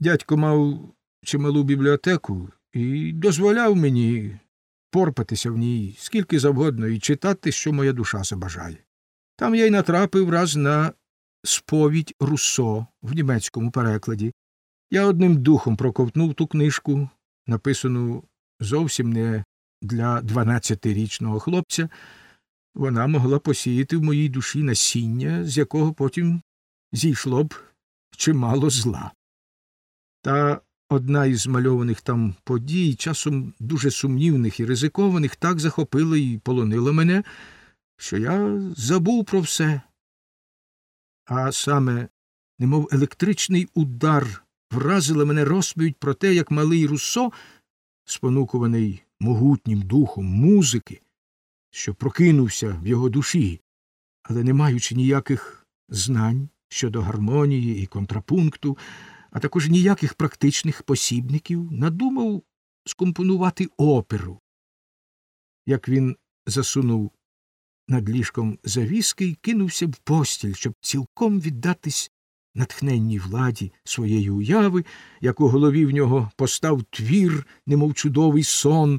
Дядько мав чималу бібліотеку і дозволяв мені порпатися в ній скільки завгодно і читати, що моя душа забажає. Там я й натрапив раз на сповідь Руссо в німецькому перекладі. Я одним духом проковтнув ту книжку, написану зовсім не для дванадцятирічного хлопця. Вона могла посіяти в моїй душі насіння, з якого потім зійшло б чимало зла. Та одна із мальованих там подій, часом дуже сумнівних і ризикованих, так захопила і полонила мене, що я забув про все. А саме, немов електричний удар, вразила мене розповідь про те, як малий Руссо, спонукуваний могутнім духом музики, що прокинувся в його душі, але не маючи ніяких знань щодо гармонії і контрапункту, а також ніяких практичних посібників, надумав скомпонувати оперу. Як він засунув над ліжком завіски і кинувся в постіль, щоб цілком віддатись натхненній владі своєї уяви, як у голові в нього постав твір, немов чудовий сон.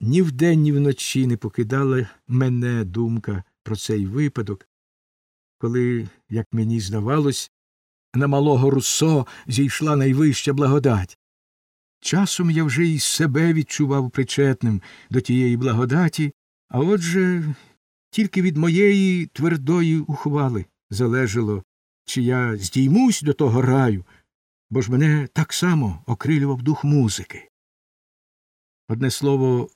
Ні вдень, ні вночі не покидала мене думка про цей випадок, коли, як мені здавалось, на малого Руссо зійшла найвища благодать. Часом я вже й себе відчував причетним до тієї благодаті, а отже тільки від моєї твердої ухвали залежало, чи я здіймусь до того раю, бо ж мене так само окрилював дух музики. Одне слово,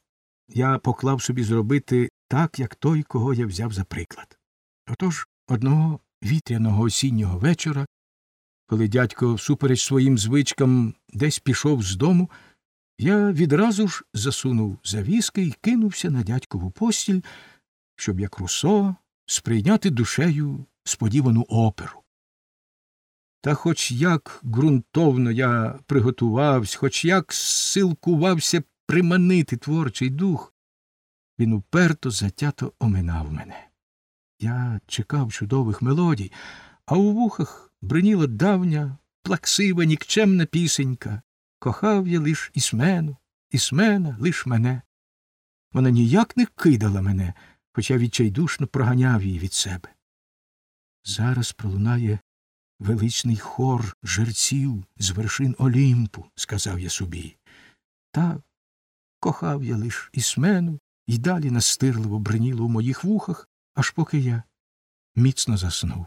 я поклав собі зробити так, як той, кого я взяв за приклад. Отож одного вітряного осіннього вечора, коли дядько, всупереч своїм звичкам, десь пішов з дому, я відразу ж засунув завіски і кинувся на дядькову постіль, щоб, як Русо, сприйняти душею сподівану оперу. Та хоч як ґрунтовно я приготувався, хоч як силкувався приманити творчий дух, він уперто затято оминав мене. Я чекав чудових мелодій, а у вухах бриніла давня, плаксива, нікчемна пісенька. Кохав я лиш Ісмену, Ісмена лиш мене. Вона ніяк не кидала мене, хоча відчайдушно проганяв її від себе. Зараз пролунає величний хор жерців з вершин Олімпу, сказав я собі. Так, кохав я лиш Ісмену, і далі настирливо бриніло у моїх вухах, аж поки я міцно заснув.